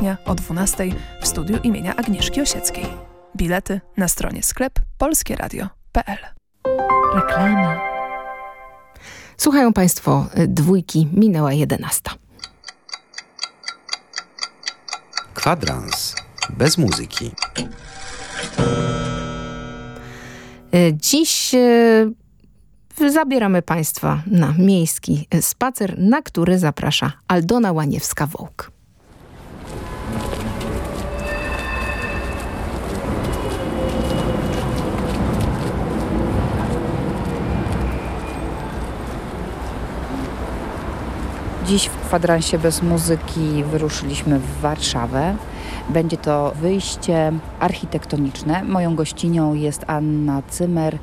kwietnia o 12 w studiu imienia Agnieszki Osieckiej. Bilety na stronie sklep polskieradio.pl Reklama. Słuchają Państwo y, dwójki, minęła 11. Kwadrans bez muzyki. Y, Dziś y, zabieramy Państwa na miejski spacer, na który zaprasza Aldona Łaniewska-Wołk. Dziś w kwadransie bez muzyki wyruszyliśmy w Warszawę. Będzie to wyjście architektoniczne. Moją gościnią jest Anna Cymer,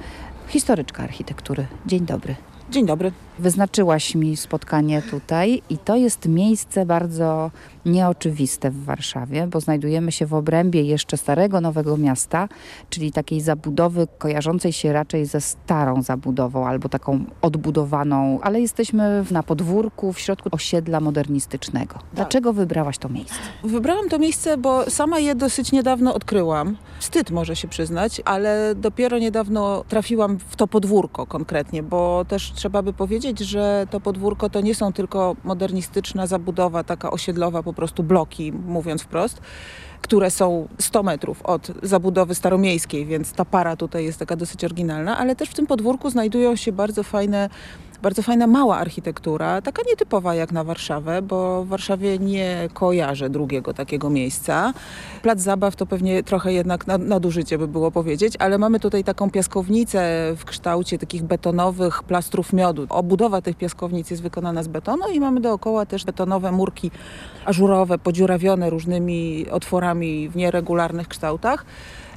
historyczka architektury. Dzień dobry. Dzień dobry. Wyznaczyłaś mi spotkanie tutaj i to jest miejsce bardzo nieoczywiste w Warszawie, bo znajdujemy się w obrębie jeszcze starego Nowego Miasta, czyli takiej zabudowy kojarzącej się raczej ze starą zabudową albo taką odbudowaną, ale jesteśmy na podwórku w środku osiedla modernistycznego. Dlaczego wybrałaś to miejsce? Wybrałam to miejsce, bo sama je dosyć niedawno odkryłam. Wstyd może się przyznać, ale dopiero niedawno trafiłam w to podwórko konkretnie, bo też trzeba by powiedzieć, że to podwórko to nie są tylko modernistyczna zabudowa, taka osiedlowa, po prostu bloki, mówiąc wprost, które są 100 metrów od zabudowy staromiejskiej, więc ta para tutaj jest taka dosyć oryginalna, ale też w tym podwórku znajdują się bardzo fajne bardzo fajna mała architektura, taka nietypowa jak na Warszawę, bo w Warszawie nie kojarzę drugiego takiego miejsca. Plac zabaw to pewnie trochę jednak nadużycie by było powiedzieć, ale mamy tutaj taką piaskownicę w kształcie takich betonowych plastrów miodu. Obudowa tych piaskownic jest wykonana z betonu i mamy dookoła też betonowe murki ażurowe, podziurawione różnymi otworami w nieregularnych kształtach.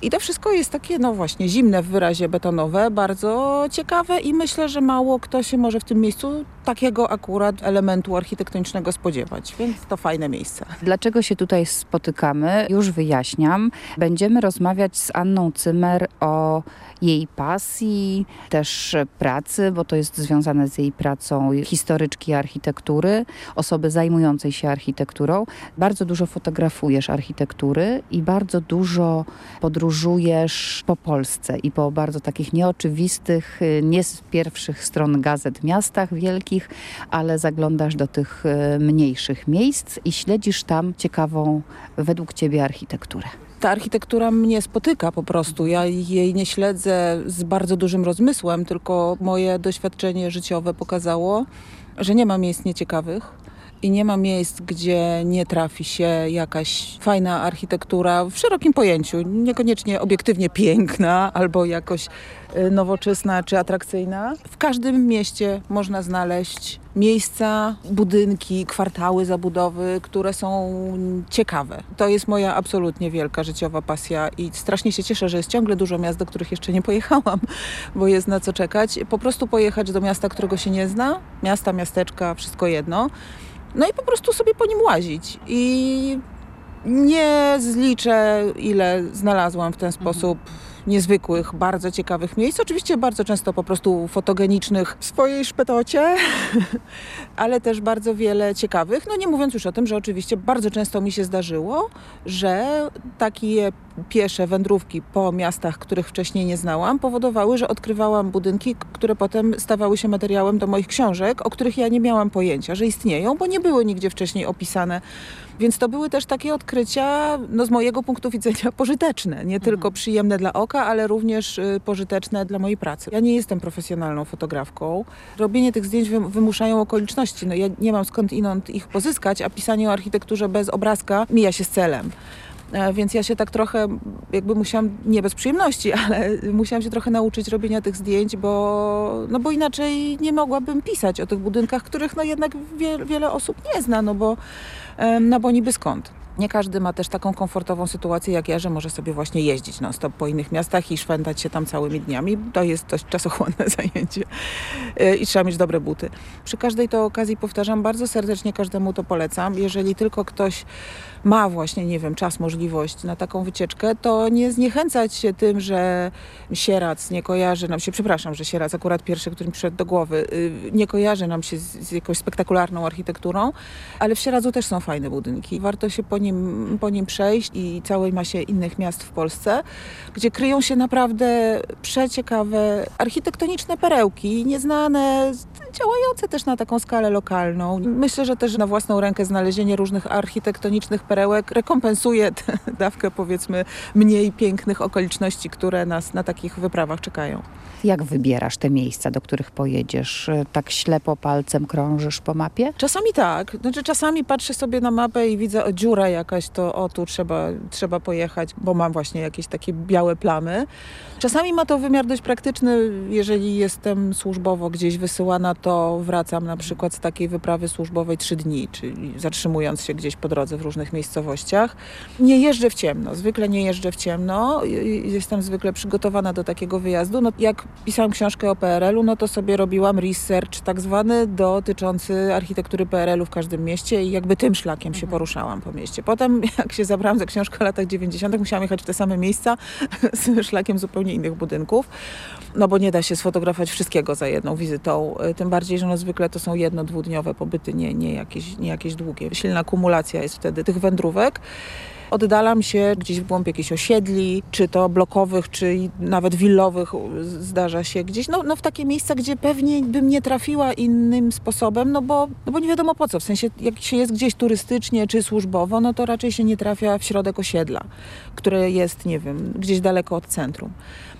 I to wszystko jest takie, no właśnie, zimne w wyrazie betonowe, bardzo ciekawe i myślę, że mało kto się może w tym miejscu takiego akurat elementu architektonicznego spodziewać, więc to fajne miejsce. Dlaczego się tutaj spotykamy? Już wyjaśniam. Będziemy rozmawiać z Anną Cymer o jej pasji, też pracy, bo to jest związane z jej pracą historyczki architektury, osoby zajmującej się architekturą. Bardzo dużo fotografujesz architektury i bardzo dużo podróżujesz po Polsce i po bardzo takich nieoczywistych, nie z pierwszych stron gazet miastach wielkich, ale zaglądasz do tych e, mniejszych miejsc i śledzisz tam ciekawą według ciebie architekturę ta architektura mnie spotyka po prostu. Ja jej nie śledzę z bardzo dużym rozmysłem, tylko moje doświadczenie życiowe pokazało, że nie ma miejsc nieciekawych i nie ma miejsc, gdzie nie trafi się jakaś fajna architektura w szerokim pojęciu, niekoniecznie obiektywnie piękna albo jakoś y, nowoczesna czy atrakcyjna. W każdym mieście można znaleźć miejsca, budynki, kwartały zabudowy, które są ciekawe. To jest moja absolutnie wielka życiowa pasja i strasznie się cieszę, że jest ciągle dużo miast, do których jeszcze nie pojechałam, bo jest na co czekać. Po prostu pojechać do miasta, którego się nie zna, miasta, miasteczka, wszystko jedno no i po prostu sobie po nim łazić. I nie zliczę, ile znalazłam w ten sposób niezwykłych, bardzo ciekawych miejsc. Oczywiście bardzo często po prostu fotogenicznych w swojej szpetocie, ale też bardzo wiele ciekawych. No nie mówiąc już o tym, że oczywiście bardzo często mi się zdarzyło, że takie piesze wędrówki po miastach, których wcześniej nie znałam, powodowały, że odkrywałam budynki, które potem stawały się materiałem do moich książek, o których ja nie miałam pojęcia, że istnieją, bo nie były nigdzie wcześniej opisane. Więc to były też takie odkrycia, no z mojego punktu widzenia, pożyteczne. Nie mhm. tylko przyjemne dla oka, ale również y, pożyteczne dla mojej pracy. Ja nie jestem profesjonalną fotografką. Robienie tych zdjęć wymuszają okoliczności. No ja nie mam skąd inąd ich pozyskać, a pisanie o architekturze bez obrazka mija się z celem. E, więc ja się tak trochę, jakby musiałam, nie bez przyjemności, ale musiałam się trochę nauczyć robienia tych zdjęć, bo, no bo inaczej nie mogłabym pisać o tych budynkach, których no jednak wie, wiele osób nie zna, no bo, no bo niby skąd. Nie każdy ma też taką komfortową sytuację jak ja, że może sobie właśnie jeździć non stop po innych miastach i szwendać się tam całymi dniami. To jest dość czasochłonne zajęcie e, i trzeba mieć dobre buty. Przy każdej to okazji powtarzam, bardzo serdecznie każdemu to polecam. Jeżeli tylko ktoś ma właśnie, nie wiem, czas, możliwość na taką wycieczkę, to nie zniechęcać się tym, że Sierac nie kojarzy nam się, przepraszam, że Sierac akurat pierwszy, który mi przyszedł do głowy, y, nie kojarzy nam się z, z jakąś spektakularną architekturą, ale w Sieradzu też są fajne budynki. Warto się po nim, po nim przejść i całej masie innych miast w Polsce, gdzie kryją się naprawdę przeciekawe architektoniczne perełki, nieznane, działające też na taką skalę lokalną. Myślę, że też na własną rękę znalezienie różnych architektonicznych perełek rekompensuje tę dawkę powiedzmy mniej pięknych okoliczności, które nas na takich wyprawach czekają. Jak wybierasz te miejsca, do których pojedziesz? Tak ślepo palcem krążysz po mapie? Czasami tak. Znaczy czasami patrzę sobie na mapę i widzę o dziura jakaś, to o tu trzeba, trzeba pojechać, bo mam właśnie jakieś takie białe plamy. Czasami ma to wymiar dość praktyczny. Jeżeli jestem służbowo gdzieś wysyłana, to wracam na przykład z takiej wyprawy służbowej trzy dni, czyli zatrzymując się gdzieś po drodze w różnych miejscowościach. Nie jeżdżę w ciemno, zwykle nie jeżdżę w ciemno. Jestem zwykle przygotowana do takiego wyjazdu. No, jak pisałam książkę o PRL-u, no to sobie robiłam research tak zwany dotyczący architektury PRL-u w każdym mieście i jakby tym szlakiem się poruszałam po mieście. Potem jak się zabrałam za książkę o latach 90., musiałam jechać w te same miejsca z szlakiem zupełnie innych budynków, no bo nie da się sfotografować wszystkiego za jedną wizytą, tym bardziej, że no zwykle to są jedno, dwudniowe pobyty, nie, nie, jakieś, nie jakieś długie. Silna kumulacja jest wtedy tych wędrówek oddalam się gdzieś w głąb jakichś osiedli, czy to blokowych, czy nawet willowych zdarza się gdzieś, no, no w takie miejsca, gdzie pewnie bym nie trafiła innym sposobem, no bo, no bo nie wiadomo po co, w sensie jak się jest gdzieś turystycznie czy służbowo, no to raczej się nie trafia w środek osiedla, które jest, nie wiem, gdzieś daleko od centrum.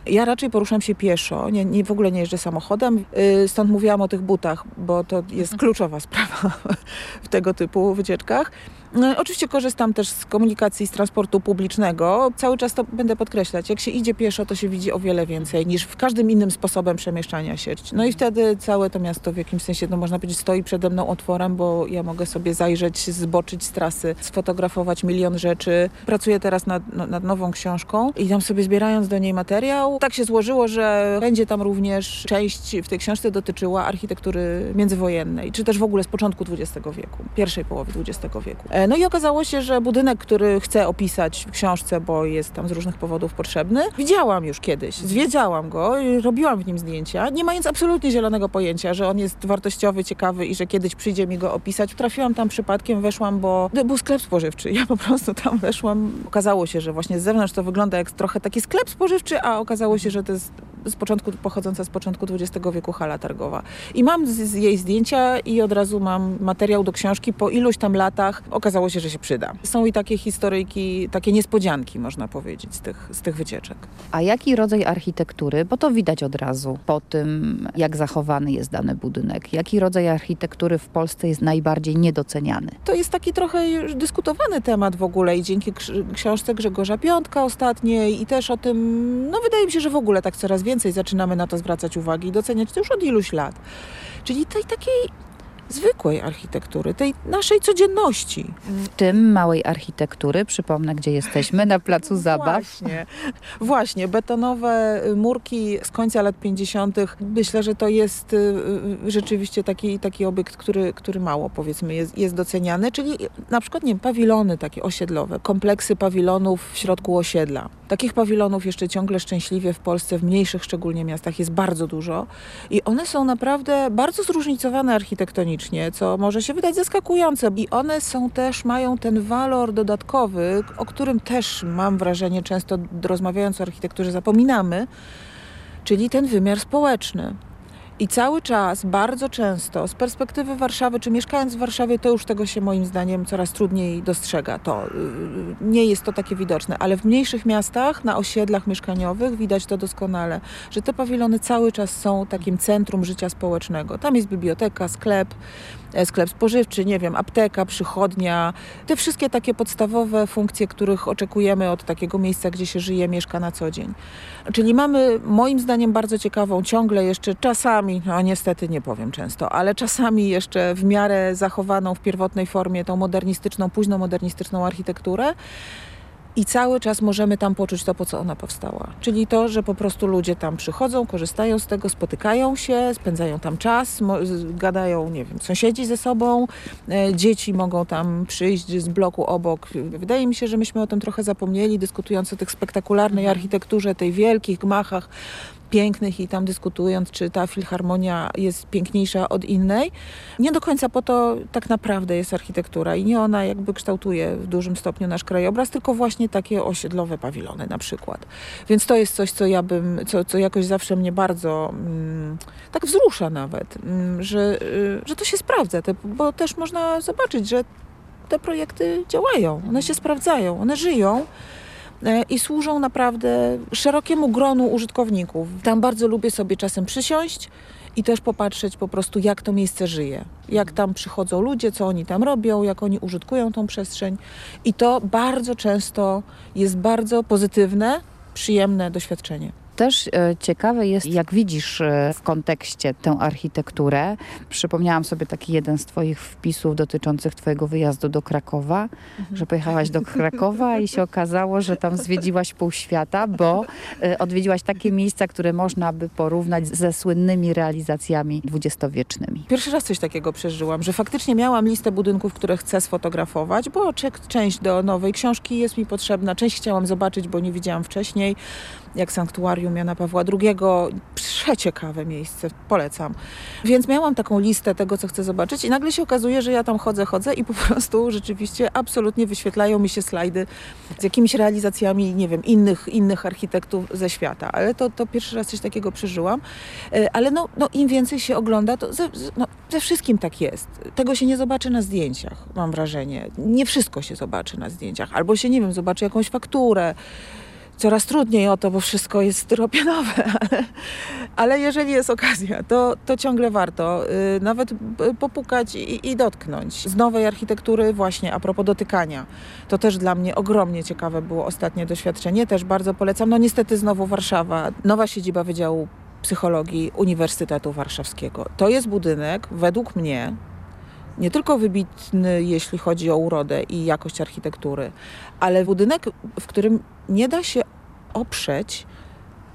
Ja raczej poruszam się pieszo, nie, nie, w ogóle nie jeżdżę samochodem, yy, stąd mówiłam o tych butach, bo to jest kluczowa sprawa w tego typu wycieczkach. No, oczywiście korzystam też z komunikacji z transportu publicznego. Cały czas to będę podkreślać. Jak się idzie pieszo, to się widzi o wiele więcej niż w każdym innym sposobem przemieszczania się. No i wtedy całe to miasto w jakimś sensie, no można powiedzieć, stoi przede mną otworem, bo ja mogę sobie zajrzeć, zboczyć z trasy, sfotografować milion rzeczy. Pracuję teraz nad, no, nad nową książką i tam sobie zbierając do niej materiał, tak się złożyło, że będzie tam również część w tej książce dotyczyła architektury międzywojennej, czy też w ogóle z początku XX wieku, pierwszej połowy XX wieku. E, no i okazało się, że budynek, który chcę opisać w książce, bo jest tam z różnych powodów potrzebny, widziałam już kiedyś, zwiedziałam go, robiłam w nim zdjęcia, nie mając absolutnie zielonego pojęcia, że on jest wartościowy, ciekawy i że kiedyś przyjdzie mi go opisać. Trafiłam tam przypadkiem, weszłam, bo był sklep spożywczy. Ja po prostu tam weszłam. Okazało się, że właśnie z zewnątrz to wygląda jak trochę taki sklep spożywczy, a okazało się, że to jest z początku, pochodząca z początku XX wieku hala targowa. I mam z, z jej zdjęcia i od razu mam materiał do książki po iluś tam latach. Okazało się, że się przyda. Są i takie historyjki, takie niespodzianki, można powiedzieć, z tych, z tych wycieczek. A jaki rodzaj architektury, bo to widać od razu po tym, jak zachowany jest dany budynek, jaki rodzaj architektury w Polsce jest najbardziej niedoceniany? To jest taki trochę dyskutowany temat w ogóle i dzięki książce Grzegorza Piątka ostatniej i też o tym, no wydaje mi się, że w ogóle tak coraz więcej zaczynamy na to zwracać uwagę i doceniać to już od iluś lat. Czyli tej takiej zwykłej architektury, tej naszej codzienności. W tym małej architektury, przypomnę, gdzie jesteśmy, na placu zabaw. Właśnie, właśnie betonowe murki z końca lat 50. Myślę, że to jest y, y, rzeczywiście taki, taki obiekt, który, który mało powiedzmy jest, jest doceniany, czyli na przykład nie pawilony takie osiedlowe, kompleksy pawilonów w środku osiedla. Takich pawilonów jeszcze ciągle szczęśliwie w Polsce, w mniejszych szczególnie miastach jest bardzo dużo i one są naprawdę bardzo zróżnicowane architektonicznie co może się wydać zaskakujące. I one są też, mają ten walor dodatkowy, o którym też mam wrażenie często rozmawiając o architekturze zapominamy, czyli ten wymiar społeczny. I cały czas, bardzo często, z perspektywy Warszawy, czy mieszkając w Warszawie, to już tego się moim zdaniem coraz trudniej dostrzega. To y, nie jest to takie widoczne, ale w mniejszych miastach, na osiedlach mieszkaniowych widać to doskonale, że te pawilony cały czas są takim centrum życia społecznego. Tam jest biblioteka, sklep, sklep spożywczy, nie wiem, apteka, przychodnia, te wszystkie takie podstawowe funkcje, których oczekujemy od takiego miejsca, gdzie się żyje, mieszka na co dzień. Czyli mamy moim zdaniem bardzo ciekawą, ciągle jeszcze czasami, no niestety nie powiem często, ale czasami jeszcze w miarę zachowaną w pierwotnej formie tą modernistyczną, późno modernistyczną architekturę. I cały czas możemy tam poczuć to, po co ona powstała. Czyli to, że po prostu ludzie tam przychodzą, korzystają z tego, spotykają się, spędzają tam czas, gadają, nie wiem, sąsiedzi ze sobą, e, dzieci mogą tam przyjść z bloku obok. Wydaje mi się, że myśmy o tym trochę zapomnieli, dyskutując o tych spektakularnej mhm. architekturze, tej wielkich gmachach, pięknych i tam dyskutując, czy ta filharmonia jest piękniejsza od innej. Nie do końca po to tak naprawdę jest architektura i nie ona jakby kształtuje w dużym stopniu nasz krajobraz, tylko właśnie takie osiedlowe pawilony na przykład. Więc to jest coś, co ja bym, co, co jakoś zawsze mnie bardzo mm, tak wzrusza nawet, mm, że, y, że to się sprawdza, te, bo też można zobaczyć, że te projekty działają, one się sprawdzają, one żyją. E, i służą naprawdę szerokiemu gronu użytkowników. Tam bardzo lubię sobie czasem przysiąść i też popatrzeć po prostu, jak to miejsce żyje. Jak tam przychodzą ludzie, co oni tam robią, jak oni użytkują tą przestrzeń. I to bardzo często jest bardzo pozytywne, przyjemne doświadczenie. Też e, ciekawe jest, jak widzisz e, w kontekście tę architekturę. Przypomniałam sobie taki jeden z Twoich wpisów dotyczących Twojego wyjazdu do Krakowa, mhm. że pojechałaś do Krakowa i się okazało, że tam zwiedziłaś pół świata, bo e, odwiedziłaś takie miejsca, które można by porównać ze słynnymi realizacjami dwudziestowiecznymi. Pierwszy raz coś takiego przeżyłam, że faktycznie miałam listę budynków, które chcę sfotografować, bo część do nowej książki jest mi potrzebna, część chciałam zobaczyć, bo nie widziałam wcześniej jak sanktuarium Jana Pawła II. Przeciekawe miejsce, polecam. Więc miałam taką listę tego, co chcę zobaczyć i nagle się okazuje, że ja tam chodzę, chodzę i po prostu rzeczywiście absolutnie wyświetlają mi się slajdy z jakimiś realizacjami, nie wiem, innych, innych architektów ze świata. Ale to, to pierwszy raz coś takiego przeżyłam. E, ale no, no im więcej się ogląda, to ze, no, ze wszystkim tak jest. Tego się nie zobaczy na zdjęciach, mam wrażenie. Nie wszystko się zobaczy na zdjęciach. Albo się, nie wiem, zobaczy jakąś fakturę, coraz trudniej o to, bo wszystko jest styropianowe, ale, ale jeżeli jest okazja, to, to ciągle warto y, nawet popukać i, i, dotknąć. Z nowej architektury właśnie, a propos dotykania, to też dla mnie ogromnie ciekawe było ostatnie doświadczenie, też bardzo polecam. No niestety znowu Warszawa, nowa siedziba Wydziału Psychologii Uniwersytetu Warszawskiego. To jest budynek, według mnie, nie tylko wybitny, jeśli chodzi o urodę i jakość architektury, ale budynek, w którym nie da się oprzeć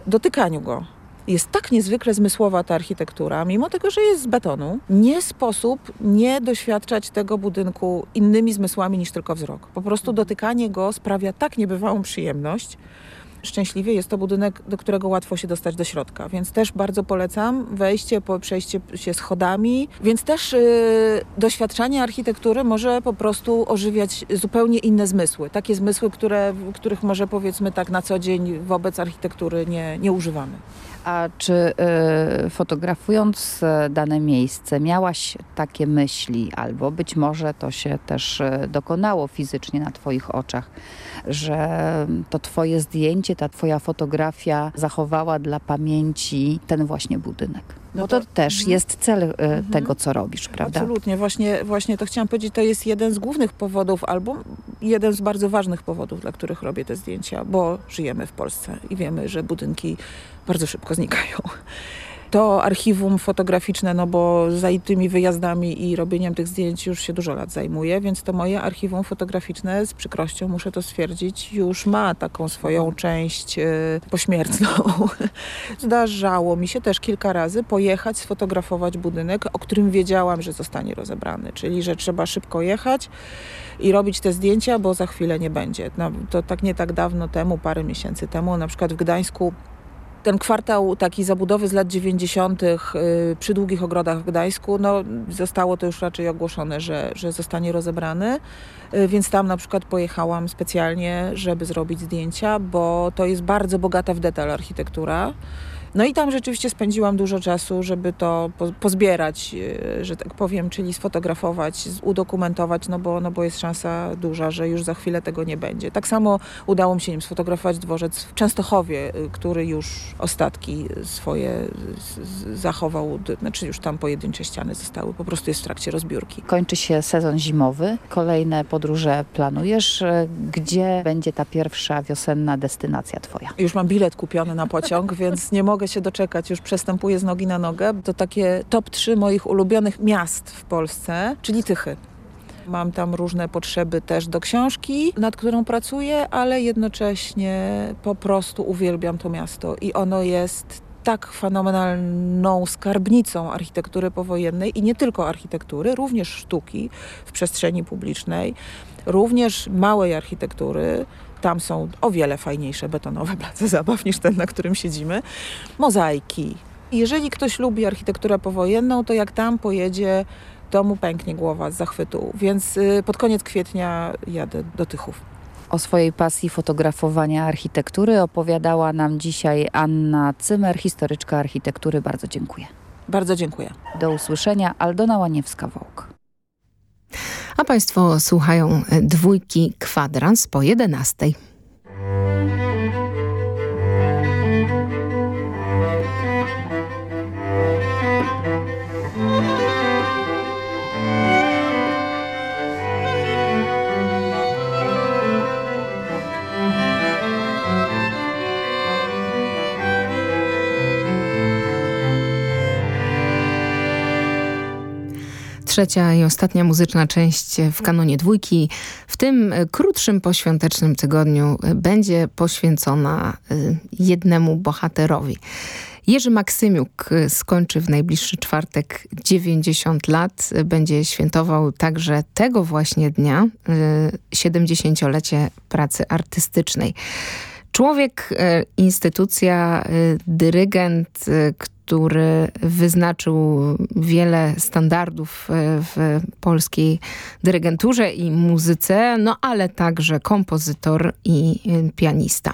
dotykaniu go. Jest tak niezwykle zmysłowa ta architektura, mimo tego, że jest z betonu, nie sposób nie doświadczać tego budynku innymi zmysłami niż tylko wzrok. Po prostu dotykanie go sprawia tak niebywałą przyjemność, szczęśliwie jest to budynek, do którego łatwo się dostać do środka, więc też bardzo polecam wejście, przejście się schodami, więc też yy, doświadczanie architektury może po prostu ożywiać zupełnie inne zmysły, takie zmysły, które, których może powiedzmy tak na co dzień wobec architektury nie, nie używamy. A czy y, fotografując e, dane miejsce miałaś takie myśli, albo być może to się też e, dokonało fizycznie na Twoich oczach, że to Twoje zdjęcie, ta Twoja fotografia zachowała dla pamięci ten właśnie budynek? No to, to też mhm. jest cel y, mhm. tego, co robisz, prawda? Absolutnie. Właśnie, właśnie to chciałam powiedzieć, to jest jeden z głównych powodów, albo jeden z bardzo ważnych powodów, dla których robię te zdjęcia, bo żyjemy w Polsce i wiemy, że budynki bardzo szybko znikają to archiwum fotograficzne, no bo za tymi wyjazdami i robieniem tych zdjęć już się dużo lat zajmuje, więc to moje archiwum fotograficzne, z przykrością muszę to stwierdzić, już ma taką swoją część y, pośmiertną. Zdarzało mi się też kilka razy pojechać, sfotografować budynek, o którym wiedziałam, że zostanie rozebrany, czyli że trzeba szybko jechać i robić te zdjęcia, bo za chwilę nie będzie. No, to tak nie tak dawno temu, parę miesięcy temu, na przykład w Gdańsku ten kwartał taki zabudowy z lat 90. Y, przy Długich Ogrodach w Gdańsku, no zostało to już raczej ogłoszone, że, że zostanie rozebrany, więc tam na przykład pojechałam specjalnie, żeby zrobić zdjęcia, bo to jest bardzo bogata w detal architektura. No i tam rzeczywiście spędziłam dużo czasu, żeby to pozbierać, e, że tak powiem, czyli sfotografować, udokumentować, no bo, no bo jest szansa duża, że już za chwilę tego nie będzie. Tak samo udało mi się nim sfotografować dworzec w Częstochowie, e, który już ostatki swoje zachował, znaczy już tam pojedyncze ściany zostały, po prostu jest w trakcie rozbiórki. Kończy się sezon zimowy, kolejne podróże planujesz. E, gdzie będzie ta pierwsza wiosenna destynacja twoja? Już mam bilet kupiony na pociąg, więc nie mogę mogę się doczekać, już przestępuję z nogi na nogę. To takie top 3 moich ulubionych miast w Polsce, czyli Tychy. Mam tam różne potrzeby też do książki, nad którą pracuję, ale jednocześnie po prostu uwielbiam to miasto i ono jest tak fenomenalną skarbnicą architektury powojennej i nie tylko architektury, również sztuki w przestrzeni publicznej, również małej architektury. Tam są o wiele fajniejsze betonowe place zabaw niż ten, na którym siedzimy. Mozaiki. Jeżeli ktoś lubi architekturę powojenną, to jak tam pojedzie, to mu pęknie głowa z zachwytu. Więc y, pod koniec kwietnia jadę do Tychów. O swojej pasji fotografowania architektury opowiadała nam dzisiaj Anna Cymer, historyczka architektury. Bardzo dziękuję. Bardzo dziękuję. Do usłyszenia. Aldona Łaniewska-Wołk. A Państwo słuchają dwójki kwadrans po 11. trzecia i ostatnia muzyczna część w kanonie dwójki. W tym krótszym poświątecznym tygodniu będzie poświęcona y, jednemu bohaterowi. Jerzy Maksymiuk skończy w najbliższy czwartek 90 lat. Będzie świętował także tego właśnie dnia 70-lecie y, pracy artystycznej. Człowiek, instytucja, dyrygent, który wyznaczył wiele standardów e, w polskiej dyrygenturze i muzyce, no ale także kompozytor i e, pianista.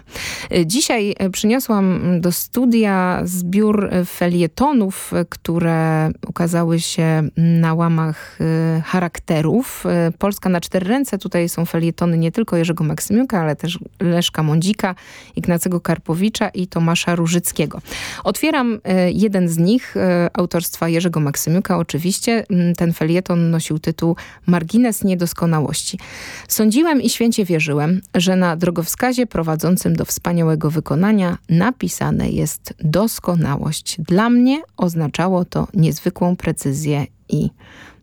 E, dzisiaj przyniosłam do studia zbiór felietonów, które ukazały się na łamach charakterów. Polska na cztery ręce. Tutaj są felietony nie tylko Jerzego Maksymiuka, ale też Leszka Mądzika, Ignacego Karpowicza i Tomasza Różyckiego. Otwieram jeden z nich, e, autorstwa Jerzego Maksymiuka oczywiście, ten felieton nosił tytuł Margines niedoskonałości. Sądziłem i święcie wierzyłem, że na drogowskazie prowadzącym do wspaniałego wykonania napisane jest doskonałość. Dla mnie oznaczało to niezwykłą precyzję i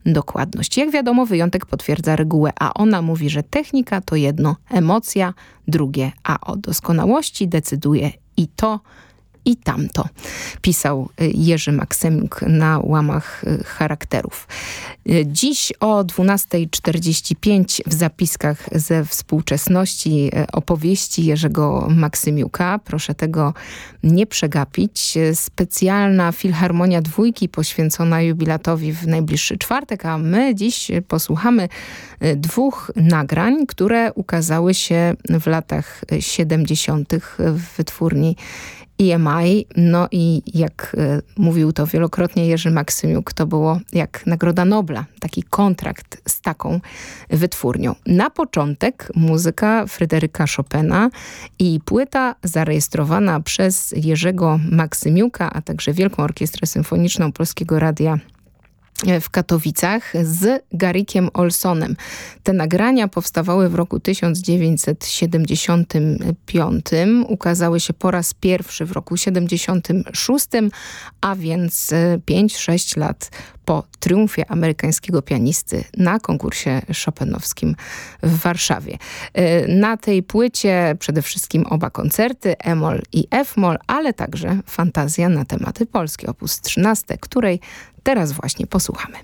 dokładność. Jak wiadomo, wyjątek potwierdza regułę, a ona mówi, że technika to jedno, emocja drugie, a o doskonałości decyduje i to, i tamto, pisał y, Jerzy Maksymiuk na łamach y, charakterów. Y, dziś o 12.45 w zapiskach ze współczesności opowieści Jerzego Maksymiuka, proszę tego nie przegapić, specjalna Filharmonia Dwójki poświęcona jubilatowi w najbliższy czwartek, a my dziś posłuchamy dwóch nagrań, które ukazały się w latach 70. w wytwórni EMI. No i jak y, mówił to wielokrotnie Jerzy Maksymiuk, to było jak Nagroda Nobla, taki kontrakt z taką wytwórnią. Na początek muzyka Fryderyka Chopina i płyta zarejestrowana przez Jerzego Maksymiuka, a także Wielką Orkiestrę Symfoniczną Polskiego Radia w Katowicach z Garikiem Olsonem. Te nagrania powstawały w roku 1975, ukazały się po raz pierwszy w roku 76, a więc 5-6 e, lat po triumfie amerykańskiego pianisty na konkursie chopinowskim w Warszawie. E, na tej płycie przede wszystkim oba koncerty, E-moll i F-moll, ale także fantazja na tematy polskie, opus 13, której Teraz właśnie posłuchamy.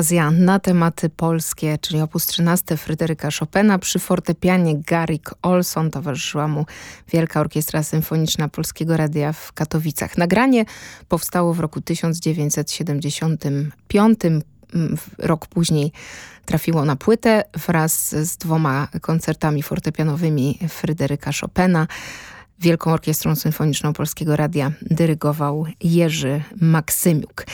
Fantazja na tematy polskie, czyli opus 13 Fryderyka Chopina. Przy fortepianie Garik Olson towarzyszyła mu Wielka Orkiestra Symfoniczna Polskiego Radia w Katowicach. Nagranie powstało w roku 1975. Rok później trafiło na płytę wraz z dwoma koncertami fortepianowymi Fryderyka Chopina. Wielką Orkiestrą Symfoniczną Polskiego Radia dyrygował Jerzy Maksymiuk.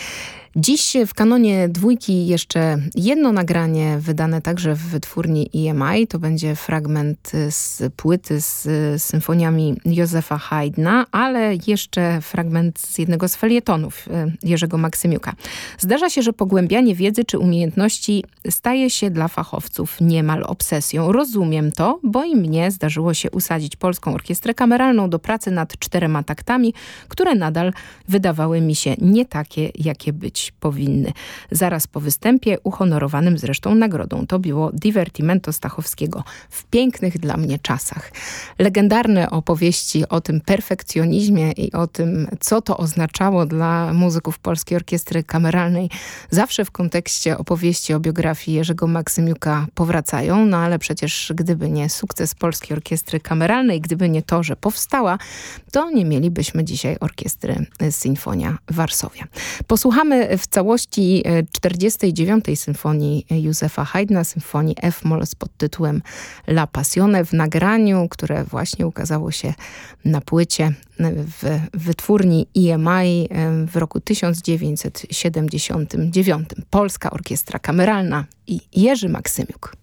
Dziś w kanonie dwójki jeszcze jedno nagranie wydane także w wytwórni EMI. To będzie fragment z płyty z symfoniami Józefa Haydna, ale jeszcze fragment z jednego z felietonów e, Jerzego Maksymiuka. Zdarza się, że pogłębianie wiedzy czy umiejętności staje się dla fachowców niemal obsesją. Rozumiem to, bo i mnie zdarzyło się usadzić Polską Orkiestrę Kameralną do pracy nad czterema taktami, które nadal wydawały mi się nie takie, jakie być powinny. Zaraz po występie, uhonorowanym zresztą nagrodą, to było Divertimento Stachowskiego w pięknych dla mnie czasach. Legendarne opowieści o tym perfekcjonizmie i o tym, co to oznaczało dla muzyków Polskiej Orkiestry Kameralnej, zawsze w kontekście opowieści o biografii Jerzego Maksymiuka powracają, no ale przecież gdyby nie sukces Polskiej Orkiestry Kameralnej, gdyby nie to, że powstała, to nie mielibyśmy dzisiaj orkiestry Sinfonia Warszawia. Posłuchamy w całości 49. E, symfonii Józefa Haydna, symfonii F-moll z podtytułem La Passione w nagraniu, które właśnie ukazało się na płycie w wytwórni EMI e, w roku 1979. Polska Orkiestra Kameralna i Jerzy Maksymiuk.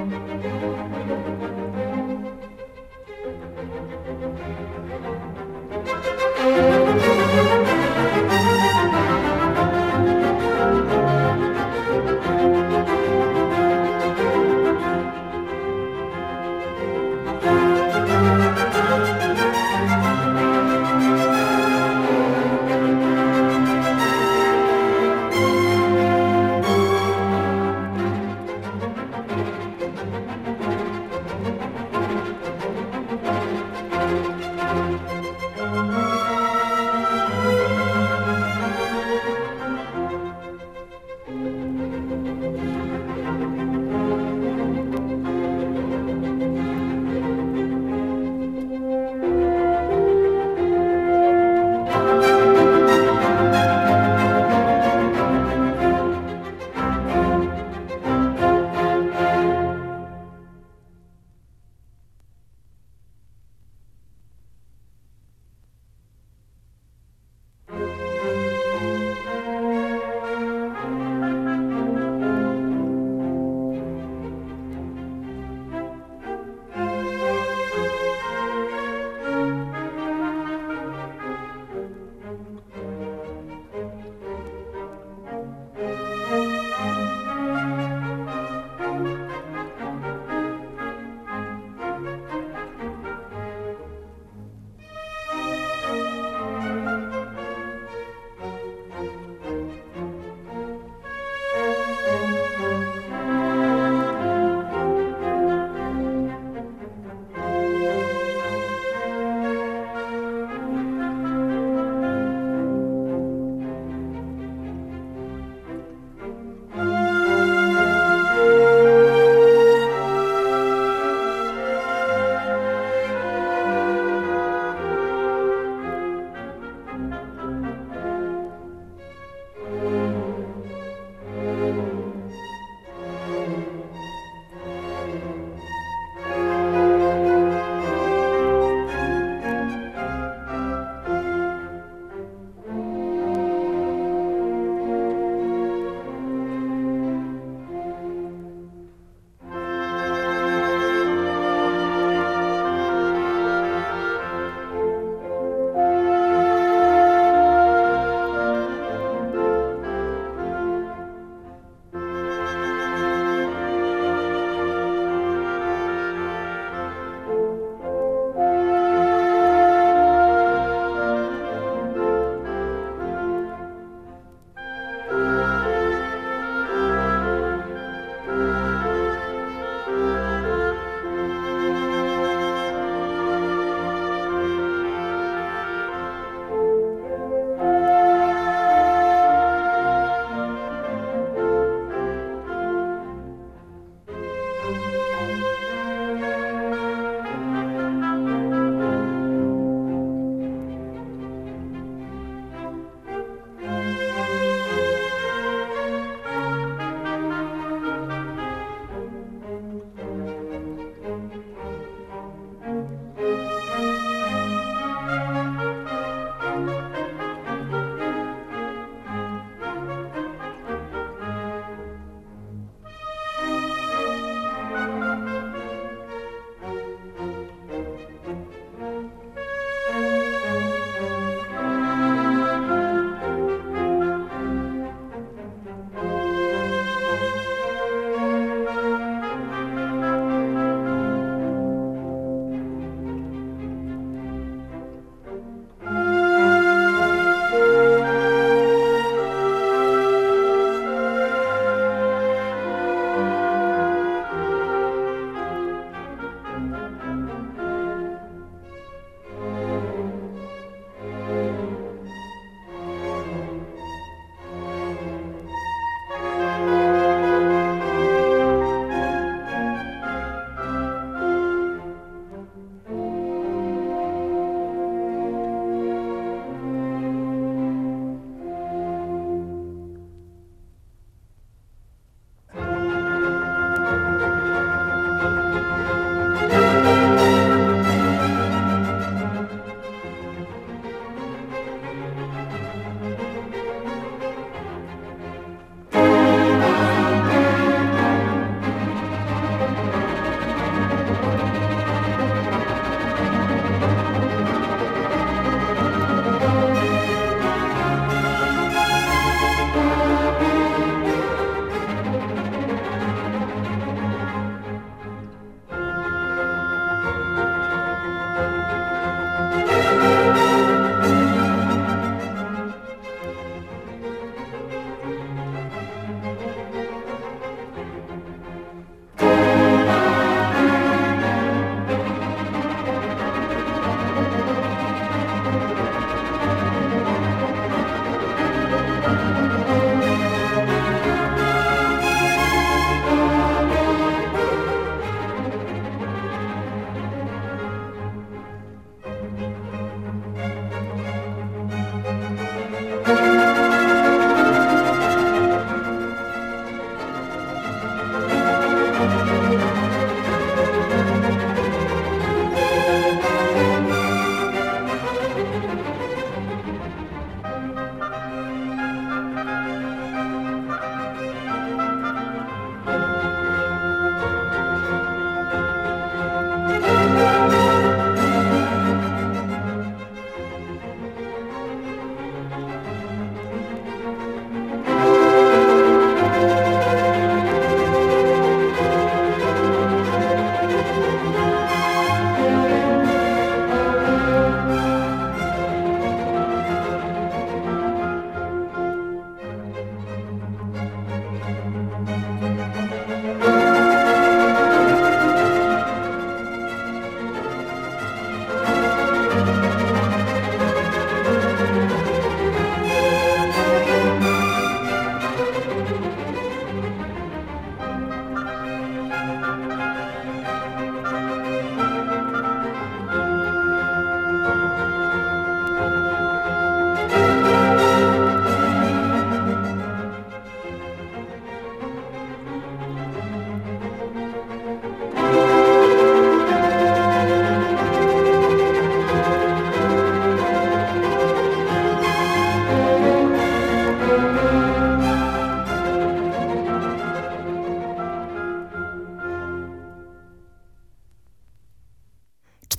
Música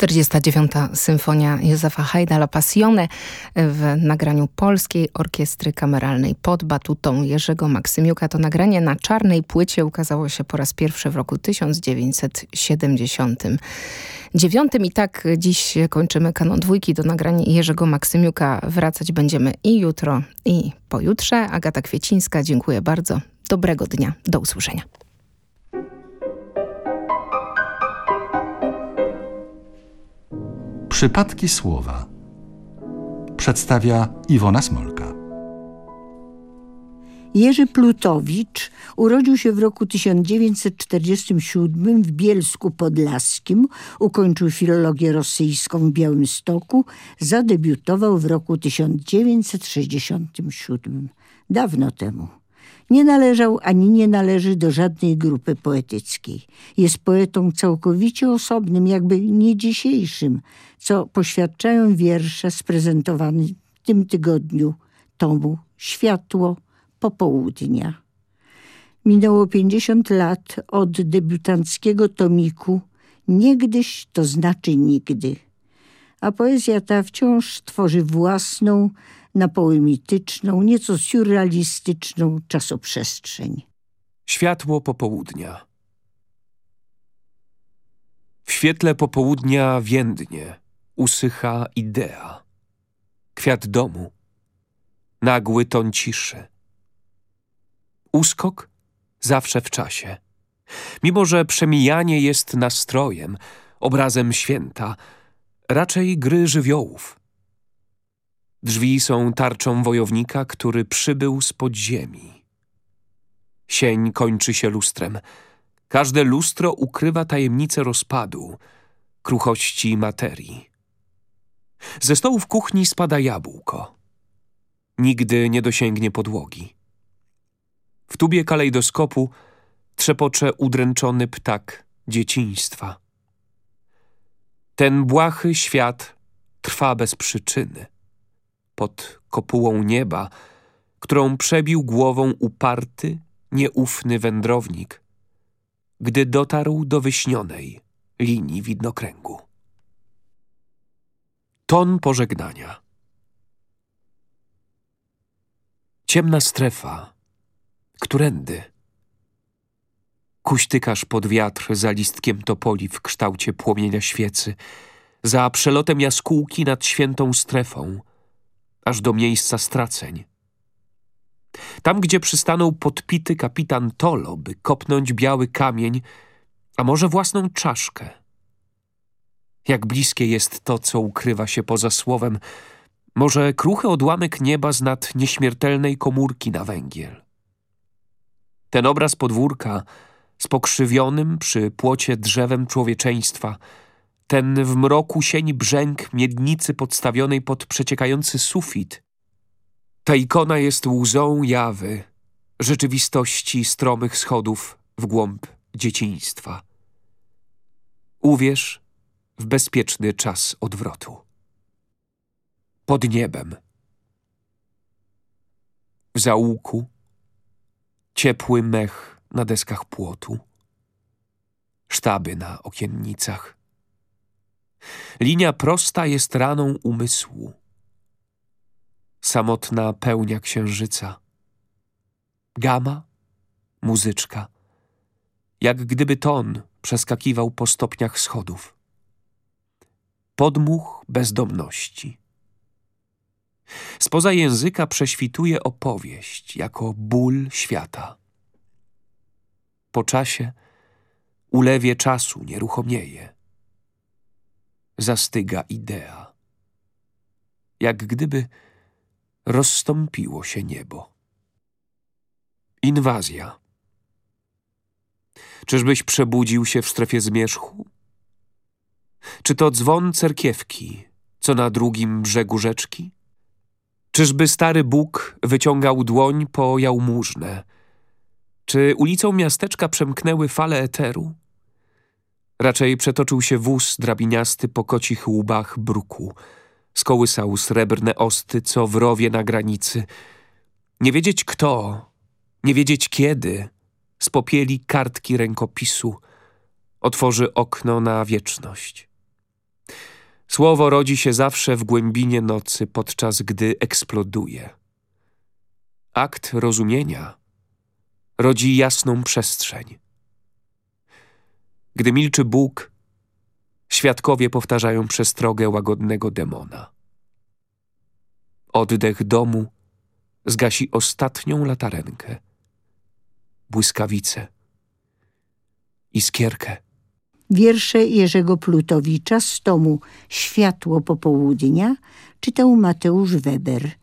49. Symfonia Józefa Hajda La Passione w nagraniu Polskiej Orkiestry Kameralnej pod batutą Jerzego Maksymiuka. To nagranie na czarnej płycie ukazało się po raz pierwszy w roku 1979. I tak dziś kończymy kanon dwójki do nagrania Jerzego Maksymiuka. Wracać będziemy i jutro, i pojutrze. Agata Kwiecińska, dziękuję bardzo. Dobrego dnia. Do usłyszenia. Przypadki słowa przedstawia Iwona Smolka. Jerzy Plutowicz urodził się w roku 1947 w Bielsku Podlaskim, ukończył filologię rosyjską w Białymstoku, zadebiutował w roku 1967, dawno temu. Nie należał ani nie należy do żadnej grupy poetyckiej. Jest poetą całkowicie osobnym, jakby nie dzisiejszym, co poświadczają wiersze sprezentowane w tym tygodniu tomu Światło popołudnia. Minęło pięćdziesiąt lat od debiutanckiego tomiku Niegdyś to znaczy nigdy. A poezja ta wciąż tworzy własną, na poły mityczną, nieco surrealistyczną czasoprzestrzeń. Światło popołudnia. W świetle popołudnia więdnie, usycha idea. Kwiat domu, nagły ton ciszy. Uskok zawsze w czasie. Mimo, że przemijanie jest nastrojem, obrazem święta, raczej gry żywiołów. Drzwi są tarczą wojownika, który przybył z podziemi. Sień kończy się lustrem. Każde lustro ukrywa tajemnicę rozpadu, kruchości materii. Ze stołu w kuchni spada jabłko. Nigdy nie dosięgnie podłogi. W tubie kalejdoskopu trzepocze udręczony ptak dzieciństwa. Ten błahy świat trwa bez przyczyny pod kopułą nieba, którą przebił głową uparty, nieufny wędrownik, gdy dotarł do wyśnionej linii widnokręgu. Ton pożegnania Ciemna strefa, którędy? Kuśtykasz pod wiatr za listkiem topoli w kształcie płomienia świecy, za przelotem jaskółki nad świętą strefą – aż do miejsca straceń. Tam, gdzie przystanął podpity kapitan Tolo, by kopnąć biały kamień, a może własną czaszkę. Jak bliskie jest to, co ukrywa się poza słowem, może kruchy odłamek nieba z nad nieśmiertelnej komórki na węgiel. Ten obraz podwórka z pokrzywionym przy płocie drzewem człowieczeństwa – ten w mroku sień brzęk miednicy podstawionej pod przeciekający sufit. Ta ikona jest łzą jawy, rzeczywistości stromych schodów w głąb dzieciństwa. Uwierz w bezpieczny czas odwrotu. Pod niebem. W zaułku ciepły mech na deskach płotu, sztaby na okiennicach Linia prosta jest raną umysłu. Samotna pełnia księżyca. Gama, muzyczka. Jak gdyby ton przeskakiwał po stopniach schodów. Podmuch bezdomności. Spoza języka prześwituje opowieść jako ból świata. Po czasie ulewie czasu nieruchomieje zastyga idea. Jak gdyby rozstąpiło się niebo. Inwazja. Czyżbyś przebudził się w strefie zmierzchu? Czy to dzwon cerkiewki, co na drugim brzegu rzeczki? Czyżby stary Bóg wyciągał dłoń po jałmużnę? Czy ulicą miasteczka przemknęły fale eteru? Raczej przetoczył się wóz drabiniasty po kocich łbach bruku. Skołysał srebrne osty, co w rowie na granicy. Nie wiedzieć kto, nie wiedzieć kiedy, spopieli kartki rękopisu, otworzy okno na wieczność. Słowo rodzi się zawsze w głębinie nocy, podczas gdy eksploduje. Akt rozumienia rodzi jasną przestrzeń. Gdy milczy Bóg, świadkowie powtarzają przestrogę łagodnego demona. Oddech domu zgasi ostatnią latarenkę, błyskawicę, iskierkę. Wiersze Jerzego Plutowicza z tomu Światło popołudnia czytał Mateusz Weber.